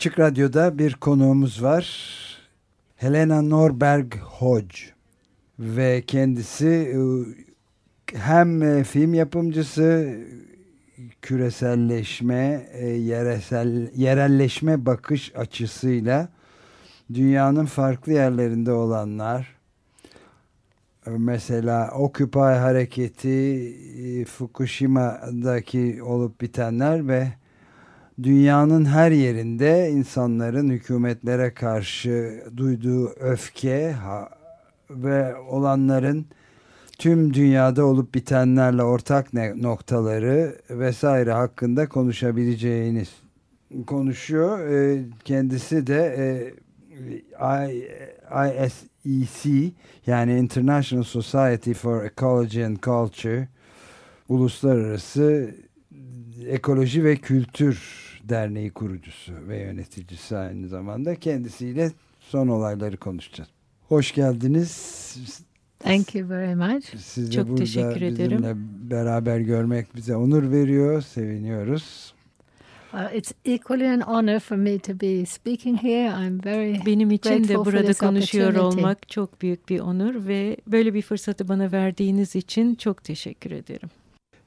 Açık Radyo'da bir konuğumuz var. Helena Norberg Hodge ve kendisi e, hem e, film yapımcısı küreselleşme, e, yeresel, yerelleşme bakış açısıyla dünyanın farklı yerlerinde olanlar mesela Occupy hareketi Fukushima'daki olup bitenler ve dünyanın her yerinde insanların hükümetlere karşı duyduğu öfke ve olanların tüm dünyada olup bitenlerle ortak noktaları vesaire hakkında konuşabileceğiniz konuşuyor. E, kendisi de e, ISEC yani International Society for Ecology and Culture Uluslararası Ekoloji ve Kültür Derneği kurucusu ve yöneticisi aynı zamanda. Kendisiyle son olayları konuşacağız. Hoş geldiniz. Thank you very much. Sizi Çok burada teşekkür ederim. Bizimle beraber görmek bize onur veriyor. Seviniyoruz. it's equally an honor for me to be speaking here. I'm very Benim için de burada konuşuyor olmak çok büyük bir onur ve böyle bir fırsatı bana verdiğiniz için çok teşekkür ederim.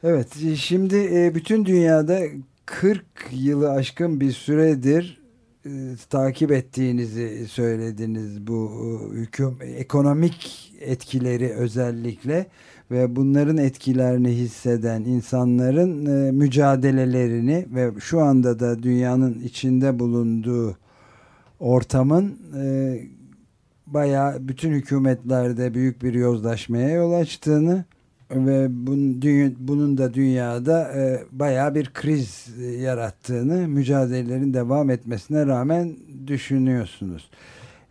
Evet, şimdi e, bütün dünyada 40 yılı aşkın bir süredir e, takip ettiğinizi söylediniz bu e, hüküm ekonomik etkileri özellikle ve bunların etkilerini hisseden insanların e, mücadelelerini ve şu anda da dünyanın içinde bulunduğu ortamın e, bayağı bütün hükümetlerde büyük bir yozlaşmaya yol açtığını ve bunun, bunun da dünyada e, bayağı bir kriz e, yarattığını mücadelelerin devam etmesine rağmen düşünüyorsunuz.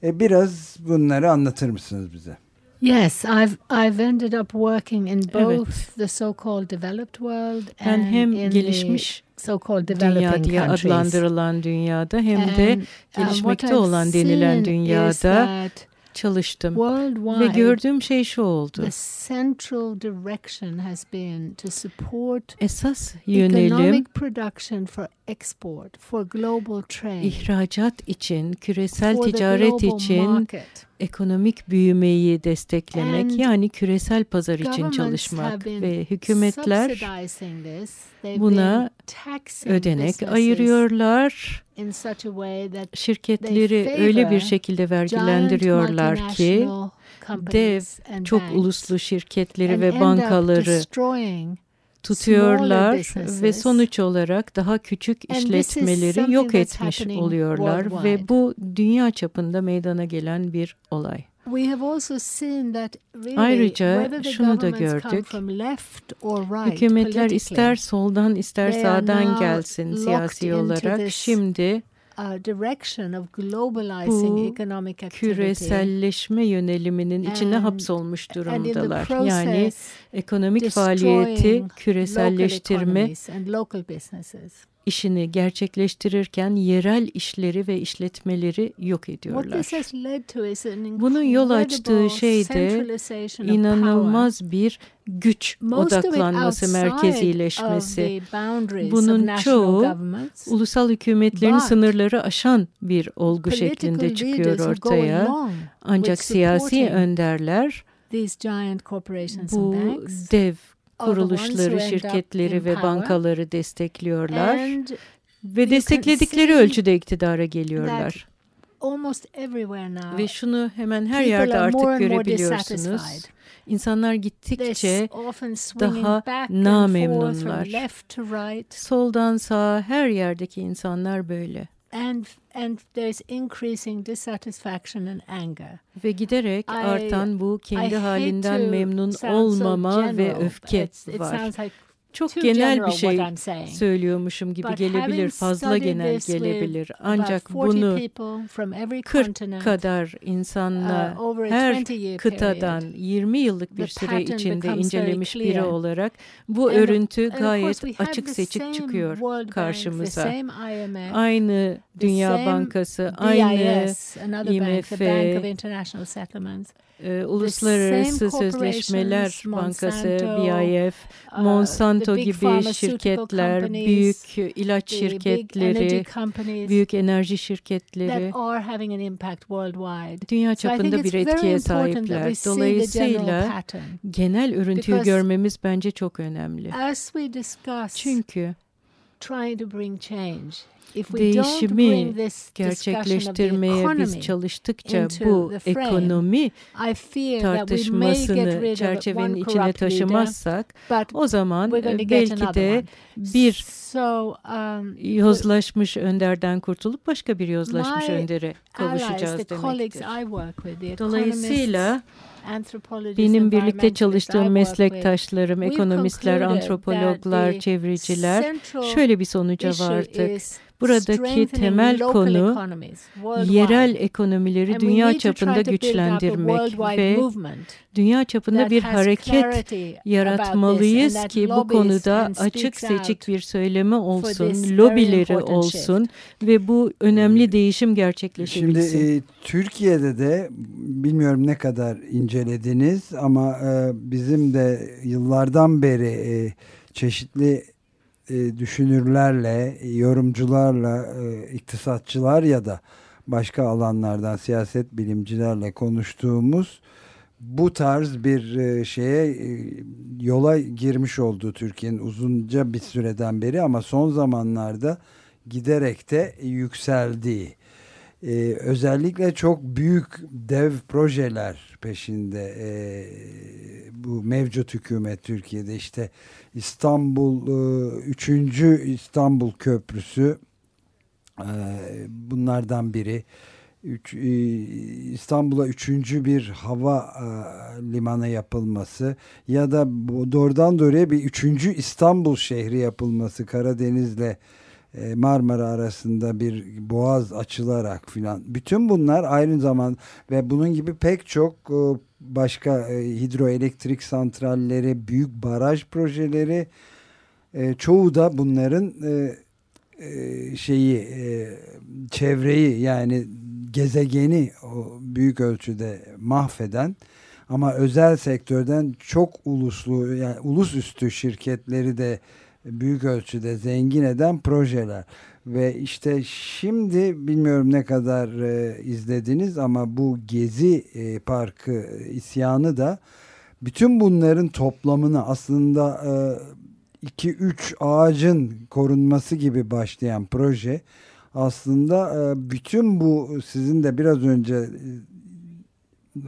E, biraz bunları anlatır mısınız bize? Yes, I've I've ended up working in both evet. the so-called developed world ben and hem in gelişmiş so-called developing dünya diye adlandırılan dünyada hem and, de um, gelişmekte olan denilen dünyada çalıştım. Ve gördüğüm şey şu oldu. Esas yönelim ihracat için, küresel ticaret için ekonomik büyümeyi desteklemek yani küresel pazar için çalışmak ve hükümetler buna ödenek ayırıyorlar. Şirketleri öyle bir şekilde vergilendiriyorlar ki dev çok uluslu şirketleri ve bankaları tutuyorlar ve sonuç olarak daha küçük işletmeleri yok etmiş oluyorlar ve bu dünya çapında meydana gelen bir olay. Ayrıca şunu da gördük. Hükümetler ister soldan ister sağdan gelsin siyasi olarak şimdi bu küreselleşme yöneliminin içine hapsolmuş durumdalar. Yani ekonomik faaliyeti küreselleştirme işini gerçekleştirirken yerel işleri ve işletmeleri yok ediyorlar. Bunun yol açtığı şey de inanılmaz bir güç odaklanması, merkezileşmesi. Bunun çoğu ulusal hükümetlerin sınırları aşan bir olgu şeklinde çıkıyor ortaya. Ancak siyasi önderler bu dev kuruluşları, şirketleri ve bankaları destekliyorlar ve destekledikleri ölçüde iktidara geliyorlar. Ve şunu hemen her yerde artık görebiliyorsunuz. İnsanlar gittikçe daha namemnunlar. Soldan sağa her yerdeki insanlar böyle. And and there's increasing dissatisfaction and anger. Ve giderek I, artan bu kendi halinden memnun olmama so ve öfke it's, it var. Like çok genel bir şey söylüyormuşum gibi gelebilir, fazla genel gelebilir. Ancak bunu 40 kadar insanla uh, her kıtadan 20 yıllık bir süre içinde incelemiş biri olarak bu örüntü gayet açık seçik çıkıyor karşımıza. Aynı Dünya Bankası, aynı IMF, e, Uluslararası Sözleşmeler Bankası, BIF, uh, Monsanto gibi şirketler, büyük ilaç şirketleri, büyük enerji şirketleri dünya çapında bir etkiye sahipler. Dolayısıyla genel örüntüyü görmemiz bence çok önemli. Çünkü değişimi gerçekleştirmeye biz çalıştıkça bu ekonomi tartışmasını çerçevenin içine taşımazsak o zaman belki de bir um, yozlaşmış önderden kurtulup başka bir yozlaşmış öndere kavuşacağız demektir. Dolayısıyla benim birlikte çalıştığım meslektaşlarım, ekonomistler, antropologlar, çevreciler şöyle bir sonuca vardık. Buradaki temel konu yerel ekonomileri dünya çapında güçlendirmek ve dünya çapında bir hareket yaratmalıyız ki bu konuda açık seçik bir söylemi olsun, lobileri olsun ve bu önemli değişim gerçekleşebilsin. Şimdi e, Türkiye'de de bilmiyorum ne kadar incelediniz ama e, bizim de yıllardan beri e, çeşitli e, düşünürlerle, yorumcularla, e, iktisatçılar ya da başka alanlardan siyaset bilimcilerle konuştuğumuz bu tarz bir e, şeye e, yola girmiş oldu Türkiye'nin uzunca bir süreden beri ama son zamanlarda giderek de yükseldiği ee, özellikle çok büyük dev projeler peşinde ee, bu mevcut hükümet Türkiye'de işte İstanbul e, 3. İstanbul Köprüsü e, bunlardan biri Üç, e, İstanbul'a üçüncü bir hava e, limanı yapılması ya da doğrudan doğruya bir üçüncü İstanbul şehri yapılması Karadeniz'le e, Marmara arasında bir boğaz açılarak filan. Bütün bunlar aynı zaman ve bunun gibi pek çok e, başka e, hidroelektrik santralleri, büyük baraj projeleri çoğu da bunların şeyi çevreyi yani gezegeni büyük ölçüde mahveden ama özel sektörden çok uluslu yani ulus üstü şirketleri de büyük ölçüde zengin eden projeler. Ve işte şimdi bilmiyorum ne kadar e, izlediniz ama bu Gezi e, Parkı isyanı da bütün bunların toplamını aslında 2-3 e, ağacın korunması gibi başlayan proje aslında e, bütün bu sizin de biraz önce e,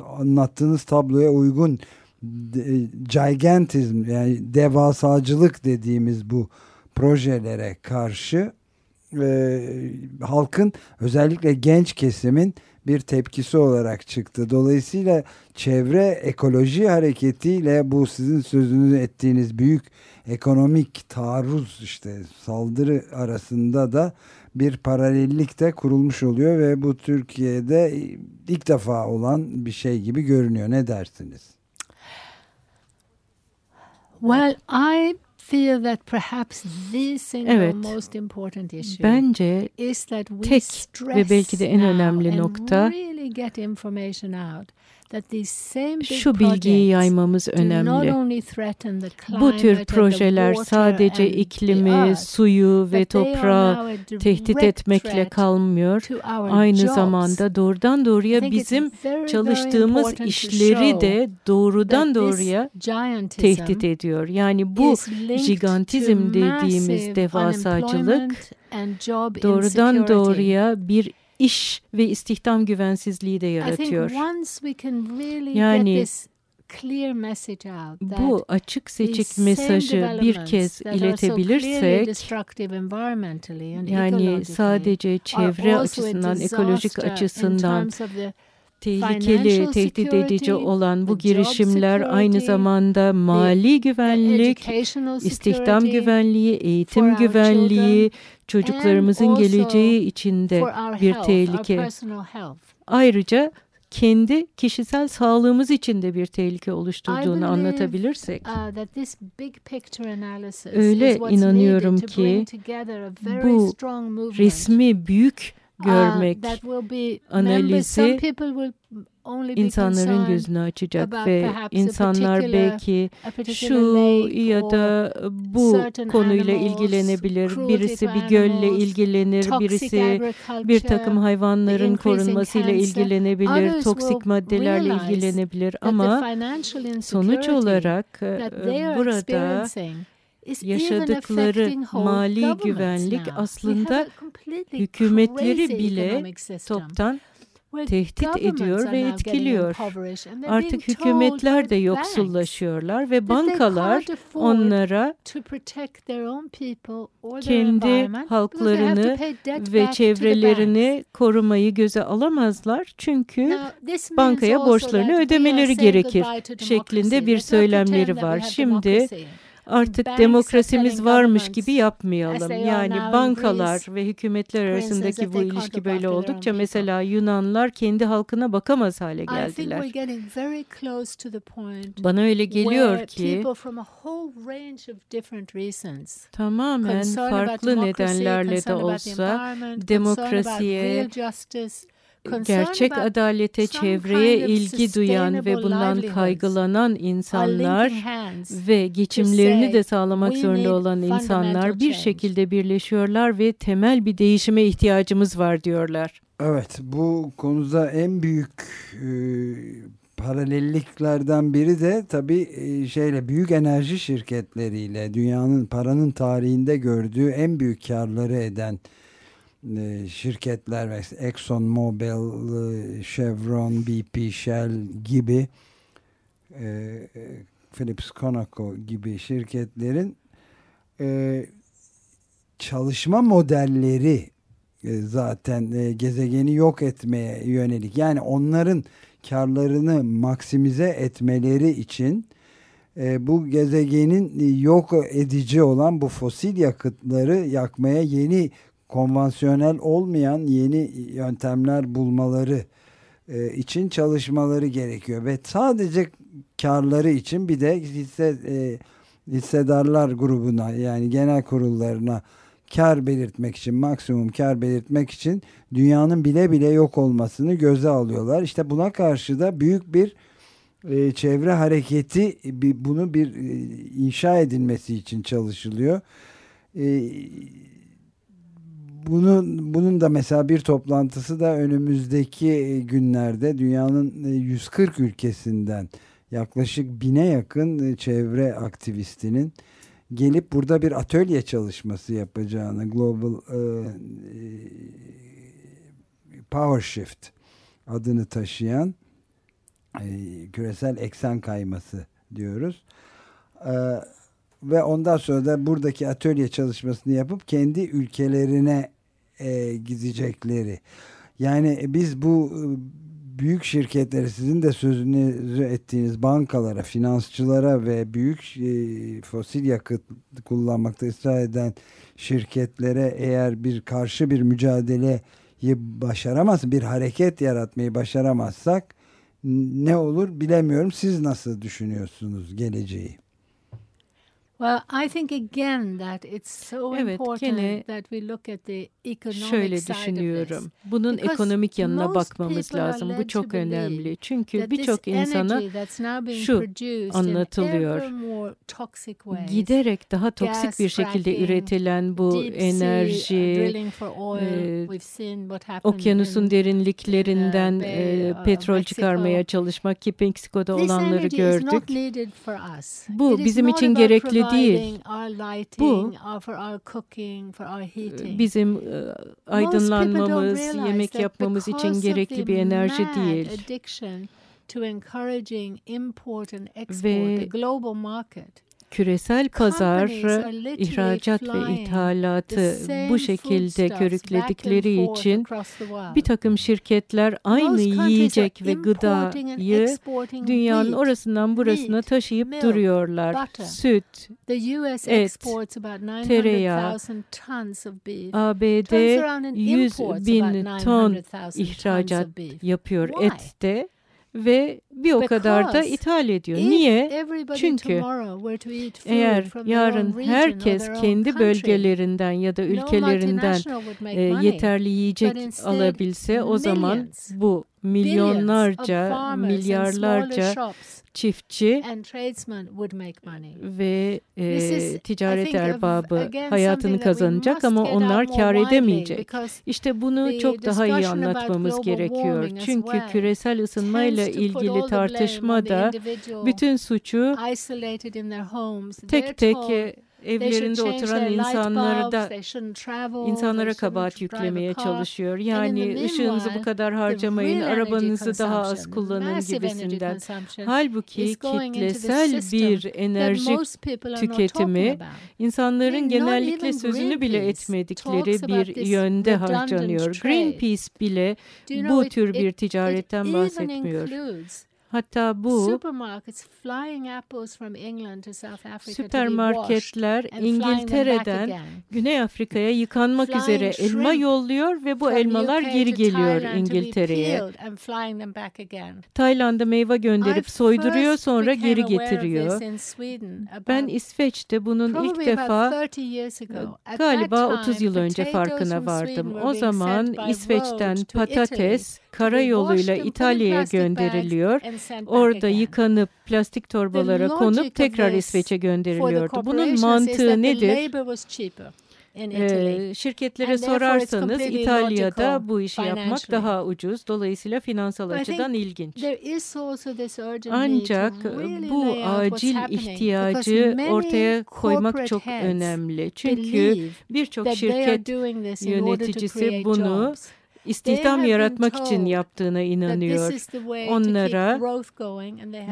anlattığınız tabloya uygun gigantizm yani devasacılık dediğimiz bu projelere karşı e, halkın özellikle genç kesimin bir tepkisi olarak çıktı. Dolayısıyla çevre ekoloji hareketiyle bu sizin sözünü ettiğiniz büyük ekonomik taarruz işte saldırı arasında da bir paralellik de kurulmuş oluyor ve bu Türkiye'de ilk defa olan bir şey gibi görünüyor. Ne dersiniz? Well, I feel that perhaps the single evet. most important issue Bence is that we tek ve belki de en önemli nokta really get information out şu bilgiyi yaymamız önemli. Bu tür projeler sadece iklimi, suyu ve toprağı tehdit etmekle kalmıyor. Aynı zamanda doğrudan doğruya bizim çalıştığımız işleri de doğrudan doğruya tehdit ediyor. Yani bu gigantizm dediğimiz devasacılık doğrudan doğruya bir iş ve istihdam güvensizliği de yaratıyor. Yani bu açık seçik mesajı bir kez iletebilirsek yani sadece çevre açısından ekolojik açısından tehlikeli, tehdit edici olan bu girişimler aynı zamanda mali güvenlik, istihdam güvenliği, eğitim güvenliği, çocuklarımızın geleceği içinde bir tehlike. Ayrıca kendi kişisel sağlığımız için de bir tehlike oluşturduğunu anlatabilirsek öyle inanıyorum ki bu resmi büyük görmek analizi insanların gözünü açacak ve insanlar belki şu ya da bu konuyla ilgilenebilir. Birisi bir gölle ilgilenir, birisi bir takım hayvanların korunmasıyla ilgilenebilir, toksik maddelerle ilgilenebilir ama sonuç olarak burada yaşadıkları mali güvenlik aslında hükümetleri bile toptan tehdit ediyor ve etkiliyor. Artık hükümetler de yoksullaşıyorlar ve bankalar onlara kendi halklarını ve çevrelerini korumayı göze alamazlar. Çünkü bankaya borçlarını ödemeleri gerekir şeklinde bir söylemleri var. Şimdi artık demokrasimiz varmış gibi yapmayalım. Yani bankalar ve hükümetler arasındaki bu ilişki böyle oldukça mesela Yunanlar kendi halkına bakamaz hale geldiler. Bana öyle geliyor ki tamamen farklı nedenlerle de olsa demokrasiye, gerçek adalete, çevreye ilgi duyan ve bundan kaygılanan insanlar ve geçimlerini de sağlamak zorunda olan insanlar bir şekilde birleşiyorlar ve temel bir değişime ihtiyacımız var diyorlar. Evet, bu konuda en büyük e, paralelliklerden biri de tabii e, şeyle büyük enerji şirketleriyle dünyanın paranın tarihinde gördüğü en büyük karları eden e, şirketler Exxon Mobil, e, Chevron, BP, Shell gibi e, Philips Conoco gibi şirketlerin çalışma modelleri zaten gezegeni yok etmeye yönelik. Yani onların karlarını maksimize etmeleri için bu gezegenin yok edici olan bu fosil yakıtları yakmaya yeni konvansiyonel olmayan yeni yöntemler bulmaları e, için çalışmaları gerekiyor ve sadece karları için bir de hisse, e, hissedarlar grubuna yani genel kurullarına kar belirtmek için maksimum kar belirtmek için dünyanın bile bile yok olmasını göze alıyorlar. İşte buna karşı da büyük bir e, çevre hareketi bir, bunu bir e, inşa edilmesi için çalışılıyor. E, bunun bunun da mesela bir toplantısı da önümüzdeki e, günlerde dünyanın 140 e, ülkesinden yaklaşık bine yakın e, çevre aktivistinin gelip burada bir atölye çalışması yapacağını Global e, Power Shift adını taşıyan e, küresel eksen kayması diyoruz. E, ve ondan sonra da buradaki atölye çalışmasını yapıp kendi ülkelerine e, gidecekleri. Yani biz bu e, büyük şirketleri sizin de sözünü ettiğiniz bankalara, finansçılara ve büyük e, fosil yakıt kullanmakta ısrar eden şirketlere eğer bir karşı bir mücadeleyi başaramaz, bir hareket yaratmayı başaramazsak ne olur bilemiyorum. Siz nasıl düşünüyorsunuz geleceği? Well, I think again that it's so evet, important that we look at the economic şöyle düşünüyorum. Bunun ekonomik yanına bakmamız lazım. Bu çok önemli. Çünkü birçok insana şu anlatılıyor. Giderek daha toksik bir şekilde üretilen bu enerji, e, okyanusun derinliklerinden e, uh, petrol çıkarmaya çalışmak ki Meksiko'da olanları gördük. Bu bizim için gerekli değil. Bu bizim aydınlanmamız, yemek yapmamız için gerekli bir enerji değil. to encouraging import and export, the global market küresel pazar, ihracat ve ithalatı bu şekilde körükledikleri için bir takım şirketler aynı yiyecek ve gıdayı dünyanın orasından burasına taşıyıp duruyorlar. Süt, et, tereyağı, ABD 100 bin ton ihracat yapıyor ette ve bir o kadar da ithal ediyor. Niye? Çünkü eğer yarın herkes kendi bölgelerinden ya da ülkelerinden e, yeterli yiyecek alabilse o zaman bu milyonlarca, milyarlarca çiftçi ve e, ticaret erbabı hayatını kazanacak ama onlar kar edemeyecek. İşte bunu çok daha iyi anlatmamız gerekiyor. Çünkü küresel ısınmayla ilgili tartışmada bütün suçu tek tek evlerinde oturan insanları da insanlara kabahat yüklemeye çalışıyor. Yani ışığınızı bu kadar harcamayın, arabanızı daha az kullanın gibisinden. Halbuki kitlesel bir enerji tüketimi insanların genellikle sözünü bile etmedikleri bir yönde harcanıyor. Greenpeace bile bu tür bir ticaretten bahsetmiyor. Hatta bu süpermarketler İngiltere'den Güney Afrika'ya yıkanmak üzere elma yolluyor ve bu elmalar geri geliyor İngiltere'ye. Tayland'a meyve gönderip soyduruyor sonra geri getiriyor. Ben İsveç'te bunun ilk defa galiba 30 yıl önce farkına vardım. O zaman İsveç'ten patates karayoluyla İtalya'ya gönderiliyor. Orada yıkanıp plastik torbalara konup tekrar İsveç'e gönderiliyordu. Bunun mantığı nedir? Ee, şirketlere sorarsanız İtalya'da bu işi yapmak daha ucuz. Dolayısıyla finansal açıdan ilginç. Ancak bu acil ihtiyacı ortaya koymak çok önemli. Çünkü birçok şirket yöneticisi bunu istihdam yaratmak için yaptığına inanıyor. Onlara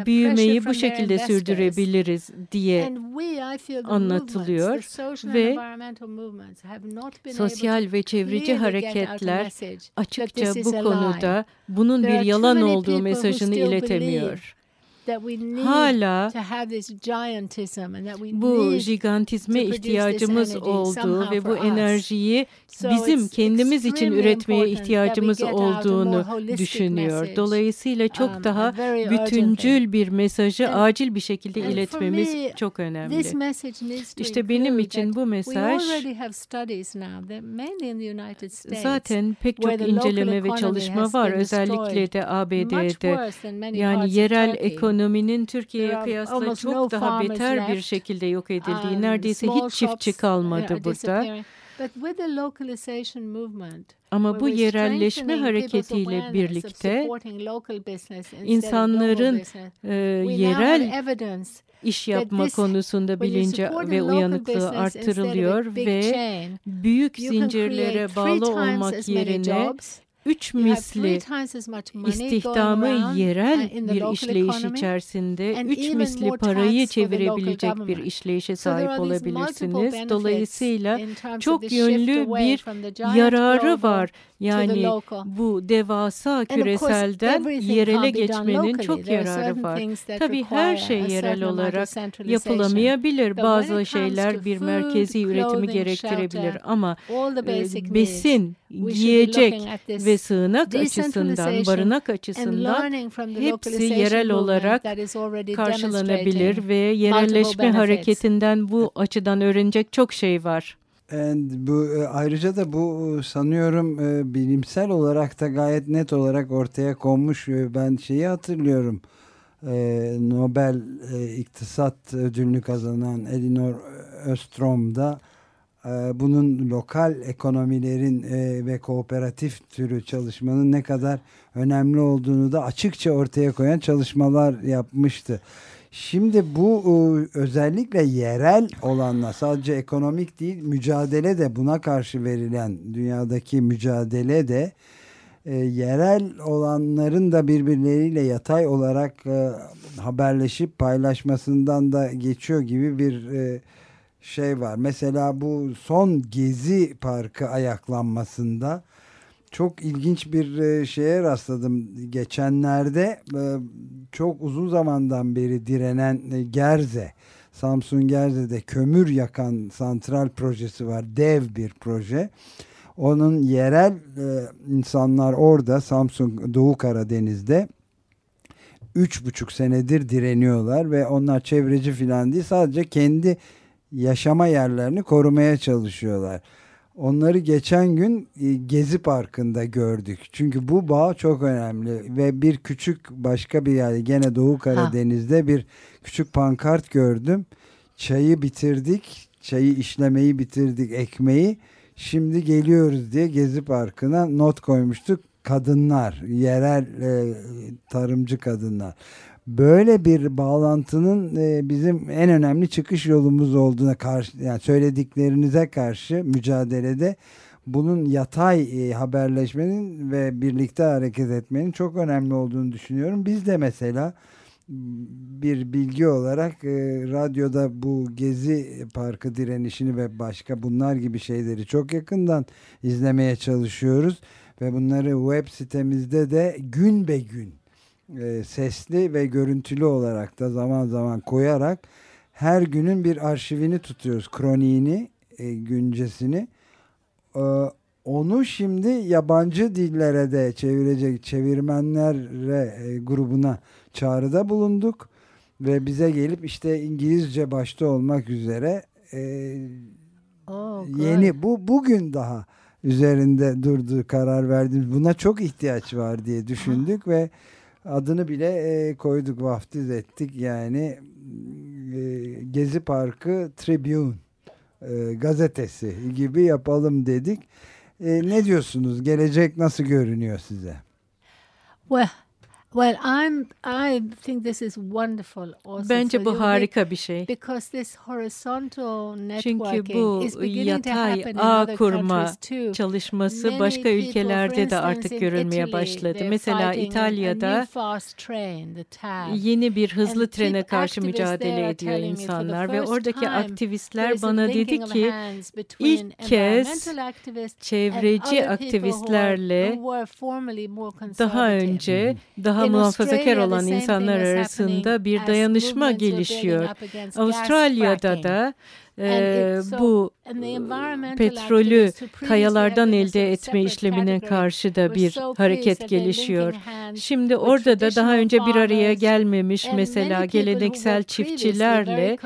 büyümeyi bu şekilde sürdürebiliriz diye anlatılıyor ve sosyal ve çevreci hareketler açıkça bu konuda bunun bir yalan olduğu mesajını iletemiyor hala bu gigantizme ihtiyacımız olduğu ve bu enerjiyi bizim kendimiz için üretmeye ihtiyacımız olduğunu düşünüyor. Dolayısıyla çok daha bütüncül bir mesajı acil bir şekilde iletmemiz çok önemli. İşte benim için bu mesaj zaten pek çok inceleme ve çalışma var özellikle de ABD'de. Yani yerel ekonomi ekonominin Türkiye'ye kıyasla çok daha beter bir şekilde yok edildiği, neredeyse hiç çiftçi kalmadı burada. Ama bu yerelleşme hareketiyle birlikte insanların e, yerel iş yapma konusunda bilinci ve uyanıklığı artırılıyor ve büyük zincirlere bağlı olmak yerine üç misli istihdamı yerel bir işleyiş içerisinde üç misli parayı çevirebilecek bir işleyişe sahip olabilirsiniz. Dolayısıyla çok yönlü bir yararı var. Yani bu devasa küreselden yerele geçmenin çok yararı var. Tabii her şey yerel olarak yapılamayabilir. Bazı şeyler bir merkezi üretimi gerektirebilir ama e, besin, giyecek ve sığınak açısından, barınak açısından hepsi yerel olarak karşılanabilir ve yerelleşme hareketinden bu açıdan öğrenecek çok şey var. And bu e, ayrıca da bu e, sanıyorum e, bilimsel olarak da gayet net olarak ortaya konmuş. Ben şeyi hatırlıyorum. Nobel İktisat Ödülünü kazanan Elinor Ostrom da bunun lokal ekonomilerin ve kooperatif türü çalışmanın ne kadar önemli olduğunu da açıkça ortaya koyan çalışmalar yapmıştı. Şimdi bu e, özellikle yerel olanla sadece ekonomik değil mücadele de buna karşı verilen dünyadaki mücadele de e, yerel olanların da birbirleriyle yatay olarak e, haberleşip paylaşmasından da geçiyor gibi bir e, şey var. Mesela bu son Gezi Parkı ayaklanmasında çok ilginç bir e, şeye rastladım. Geçenlerde e, çok uzun zamandan beri direnen e, Gerze, Samsun Gerze'de kömür yakan santral projesi var. Dev bir proje. Onun yerel insanlar orada Samsun Doğu Karadeniz'de üç buçuk senedir direniyorlar ve onlar çevreci filan değil sadece kendi yaşama yerlerini korumaya çalışıyorlar. Onları geçen gün e, Gezi Parkı'nda gördük. Çünkü bu bağ çok önemli ve bir küçük başka bir yerde gene Doğu Karadeniz'de ha. bir küçük pankart gördüm. Çayı bitirdik, çayı işlemeyi bitirdik, ekmeği. Şimdi geliyoruz diye Gezi Parkı'na not koymuştuk. Kadınlar, yerel e, tarımcı kadınlar böyle bir bağlantının e, bizim en önemli çıkış yolumuz olduğuna karşı yani söylediklerinize karşı mücadelede bunun yatay e, haberleşmenin ve birlikte hareket etmenin çok önemli olduğunu düşünüyorum. Biz de mesela bir bilgi olarak e, radyoda bu Gezi Parkı direnişini ve başka bunlar gibi şeyleri çok yakından izlemeye çalışıyoruz ve bunları web sitemizde de gün be gün e, sesli ve görüntülü olarak da zaman zaman koyarak her günün bir arşivini tutuyoruz. Kroniğini, e, güncesini. E, onu şimdi yabancı dillere de çevirecek çevirmenlere e, grubuna çağrıda bulunduk. Ve bize gelip işte İngilizce başta olmak üzere e, oh, yeni bu bugün daha üzerinde durduğu karar verdiğimiz buna çok ihtiyaç var diye düşündük ve adını bile e, koyduk, vaftiz ettik. Yani e, Gezi Parkı Tribune e, gazetesi gibi yapalım dedik. E, ne diyorsunuz? Gelecek nasıl görünüyor size? Well, Well, I'm I think this is wonderful also Bence bu harika bir şey. Because this horizontal Çünkü bu yatay ağ kurma çalışması başka ülkelerde de artık görülmeye başladı. Mesela İtalya'da yeni bir hızlı trene karşı mücadele ediyor insanlar ve oradaki aktivistler bana dedi ki ilk kez çevreci aktivistlerle daha önce daha daha muhafazakar olan insanlar arasında bir dayanışma gelişiyor. Avustralya'da da e, bu petrolü kayalardan elde etme işlemine karşı da bir hareket gelişiyor. Şimdi orada da daha önce bir araya gelmemiş mesela geleneksel çiftçilerle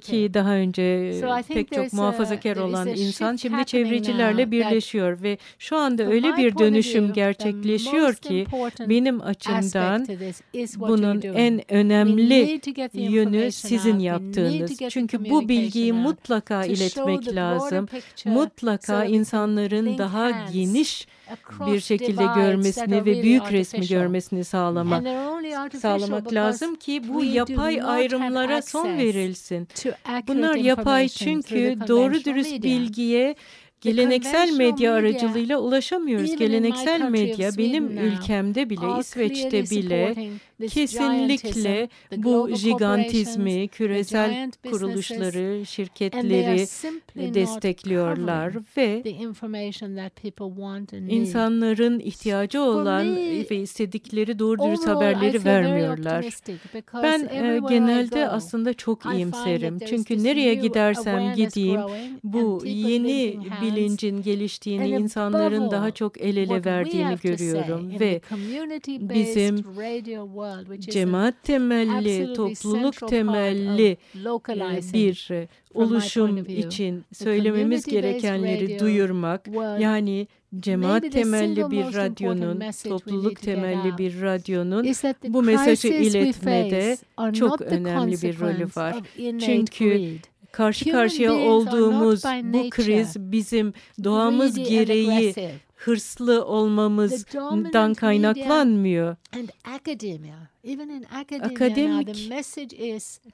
ki daha önce pek çok muhafazakar olan insan şimdi çevrecilerle birleşiyor ve şu anda öyle bir dönüşüm gerçekleşiyor ki benim açımdan bunun en önemli yönü sizin yaptığınız. Çünkü bu bilgiyi mutlaka iletmek lazım. Mutlaka insanların daha geniş bir şekilde görmesini ve büyük resmi görmesini sağlamak sağlamak lazım ki bu yapay ayrımlara son verilsin. Bunlar yapay çünkü doğru dürüst bilgiye Geleneksel medya aracılığıyla ulaşamıyoruz. Geleneksel medya benim ülkemde bile, İsveç'te bile kesinlikle bu gigantizmi, küresel kuruluşları, şirketleri destekliyorlar ve insanların ihtiyacı olan ve istedikleri doğru dürüst haberleri vermiyorlar. Ben e, genelde aslında çok iyimserim. Çünkü nereye gidersem gideyim bu yeni bilincin geliştiğini, insanların daha çok el ele verdiğini görüyorum ve bizim cemaat temelli, topluluk temelli bir oluşum için söylememiz gerekenleri duyurmak, yani cemaat temelli bir radyonun, topluluk temelli bir radyonun bu mesajı iletmede çok önemli bir rolü var. Çünkü karşı karşıya olduğumuz bu kriz bizim doğamız gereği hırslı olmamızdan kaynaklanmıyor. Akademik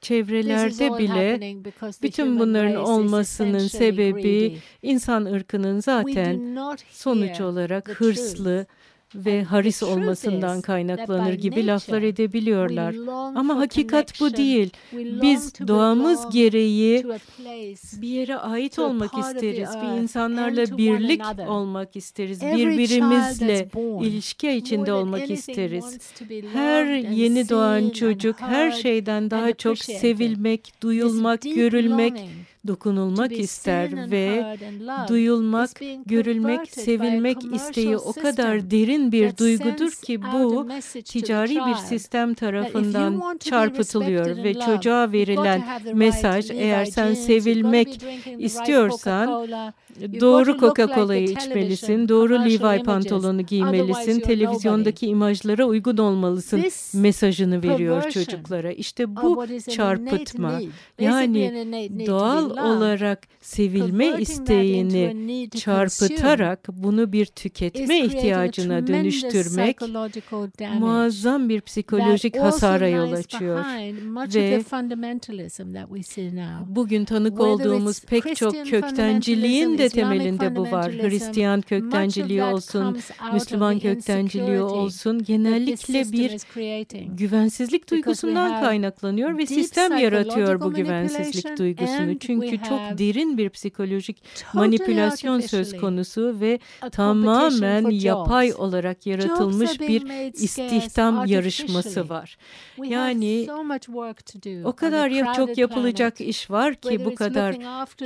çevrelerde bile bütün bunların olmasının sebebi insan ırkının zaten sonuç olarak hırslı ve haris olmasından kaynaklanır gibi laflar edebiliyorlar. Ama hakikat bu değil. Biz doğamız gereği bir yere ait olmak isteriz. Bir insanlarla birlik olmak isteriz. Birbirimizle ilişki içinde olmak isteriz. Her yeni doğan çocuk her şeyden daha çok sevilmek, duyulmak, görülmek, dokunulmak ister ve duyulmak, görülmek, sevilmek isteği o kadar derin bir duygudur ki bu ticari bir sistem tarafından çarpıtılıyor ve çocuğa verilen mesaj eğer sen sevilmek istiyorsan doğru Coca-Cola'yı içmelisin, doğru Levi pantolonu giymelisin, televizyondaki imajlara uygun olmalısın mesajını veriyor çocuklara. İşte bu çarpıtma. yani doğal olarak sevilme isteğini çarpıtarak bunu bir tüketme ihtiyacına dönüştürmek muazzam bir psikolojik hasara yol açıyor. Ve bugün tanık olduğumuz pek çok köktenciliğin de temelinde bu var. Hristiyan köktenciliği olsun, Müslüman köktenciliği olsun genellikle bir güvensizlik duygusundan kaynaklanıyor ve sistem yaratıyor bu güvensizlik duygusunu. Çünkü çok derin bir psikolojik manipülasyon söz konusu ve tamamen yapay olarak yaratılmış bir istihdam yarışması var. Yani o kadar çok yapılacak iş var ki bu kadar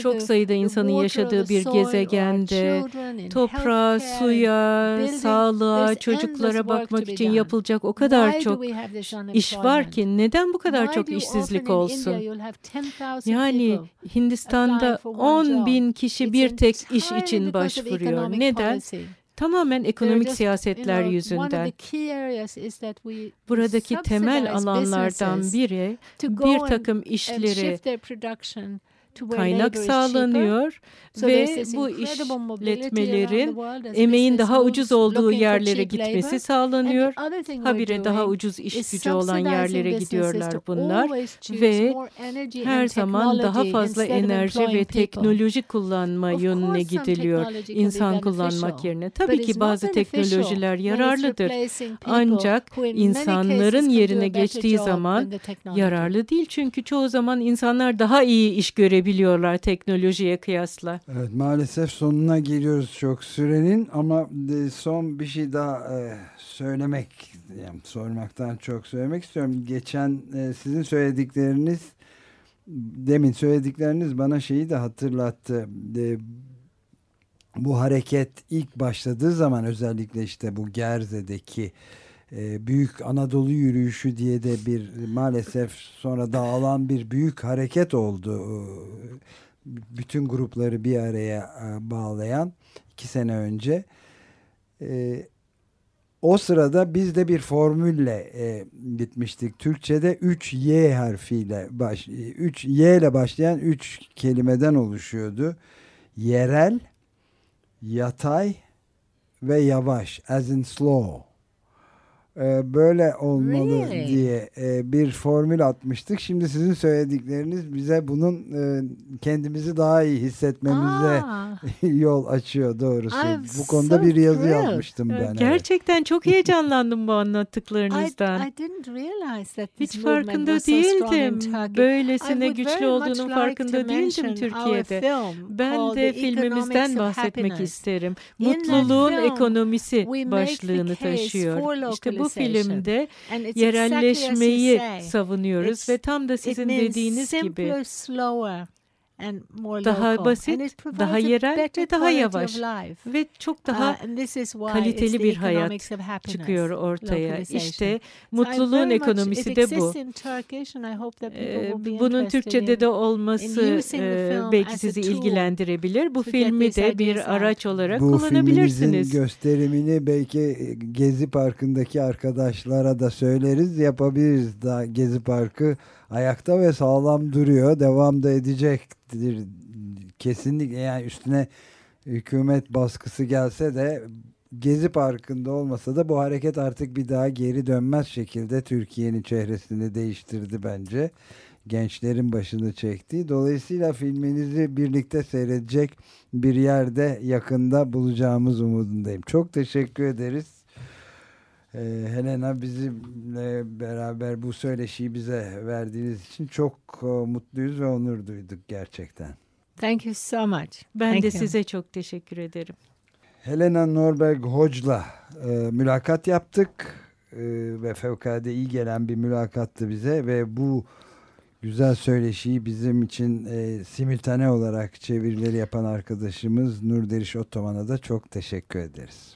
çok sayıda insanın yaşadığı bir gezegende toprağa, suya, sağlığa, çocuklara bakmak için yapılacak o kadar çok iş var ki neden bu kadar çok işsizlik olsun? Yani Hindistan'da 10 bin kişi bir tek iş için başvuruyor. Neden? Tamamen ekonomik siyasetler yüzünden. Buradaki temel alanlardan biri bir takım işleri kaynak sağlanıyor ve bu işletmelerin emeğin daha ucuz olduğu yerlere gitmesi sağlanıyor. Habire daha ucuz iş gücü olan yerlere gidiyorlar bunlar ve her zaman daha fazla enerji ve teknoloji kullanma yönüne gidiliyor. insan kullanmak yerine. Tabii ki bazı teknolojiler yararlıdır. ancak insanların yerine geçtiği zaman yararlı değil. Çünkü çoğu zaman insanlar daha iyi iş görebiliyorlar teknolojiye kıyasla. Evet maalesef sonuna geliyoruz çok sürenin ama son bir şey daha e, söylemek yani sormaktan çok söylemek istiyorum. Geçen e, sizin söyledikleriniz demin söyledikleriniz bana şeyi de hatırlattı. E, bu hareket ilk başladığı zaman özellikle işte bu Gerze'deki Büyük Anadolu Yürüyüşü diye de bir maalesef sonra dağılan bir büyük hareket oldu bütün grupları bir araya e, bağlayan iki sene önce e, o sırada biz de bir formülle e, gitmiştik. Türkçe'de 3 Y harfiyle baş 3 Y ile başlayan 3 kelimeden oluşuyordu. Yerel, yatay ve yavaş as in slow. E, böyle olmalı really? diye e, bir formül atmıştık. Şimdi sizin söyledikleriniz bize bunun e, kendimizi daha iyi hissetmemize Aa. yol açıyor doğrusu. I'm bu konuda so bir yazı thrilled. yapmıştım ben. Gerçekten evet. çok heyecanlandım bu anlattıklarınızdan. I, I didn't realize that Hiç farkında değildim. Böylesine güçlü olduğunun farkında değildim Türkiye'de. Ben de filmimizden bahsetmek isterim. Mutluluğun ekonomisi başlığını taşıyor. İşte bu bu filmde yerelleşmeyi savunuyoruz ve tam da sizin dediğiniz gibi daha basit, daha yerel ve daha yavaş ve çok daha uh, kaliteli bir hayat çıkıyor ortaya. İşte mutluluğun ekonomisi de bu. Bunun Türkçe'de de olması belki sizi ilgilendirebilir. Bu filmi de bir araç olarak bu kullanabilirsiniz. Bu gösterimini belki Gezi Parkı'ndaki arkadaşlara da söyleriz, yapabiliriz. Daha Gezi Parkı ayakta ve sağlam duruyor. Devam da edecektir. Kesinlikle yani üstüne hükümet baskısı gelse de Gezi Parkı'nda olmasa da bu hareket artık bir daha geri dönmez şekilde Türkiye'nin çehresini değiştirdi bence. Gençlerin başını çekti. Dolayısıyla filminizi birlikte seyredecek bir yerde yakında bulacağımız umudundayım. Çok teşekkür ederiz. Ee, Helena bizimle beraber bu söyleşiyi bize verdiğiniz için çok e, mutluyuz ve onur duyduk gerçekten. Thank you so much. Ben Thank de you. size çok teşekkür ederim. Helena Norberg Hodge'la e, mülakat yaptık e, ve fevkalade iyi gelen bir mülakattı bize ve bu güzel söyleşiyi bizim için e, simultane olarak çevirileri yapan arkadaşımız Nur Deriş Otoman'a da çok teşekkür ederiz.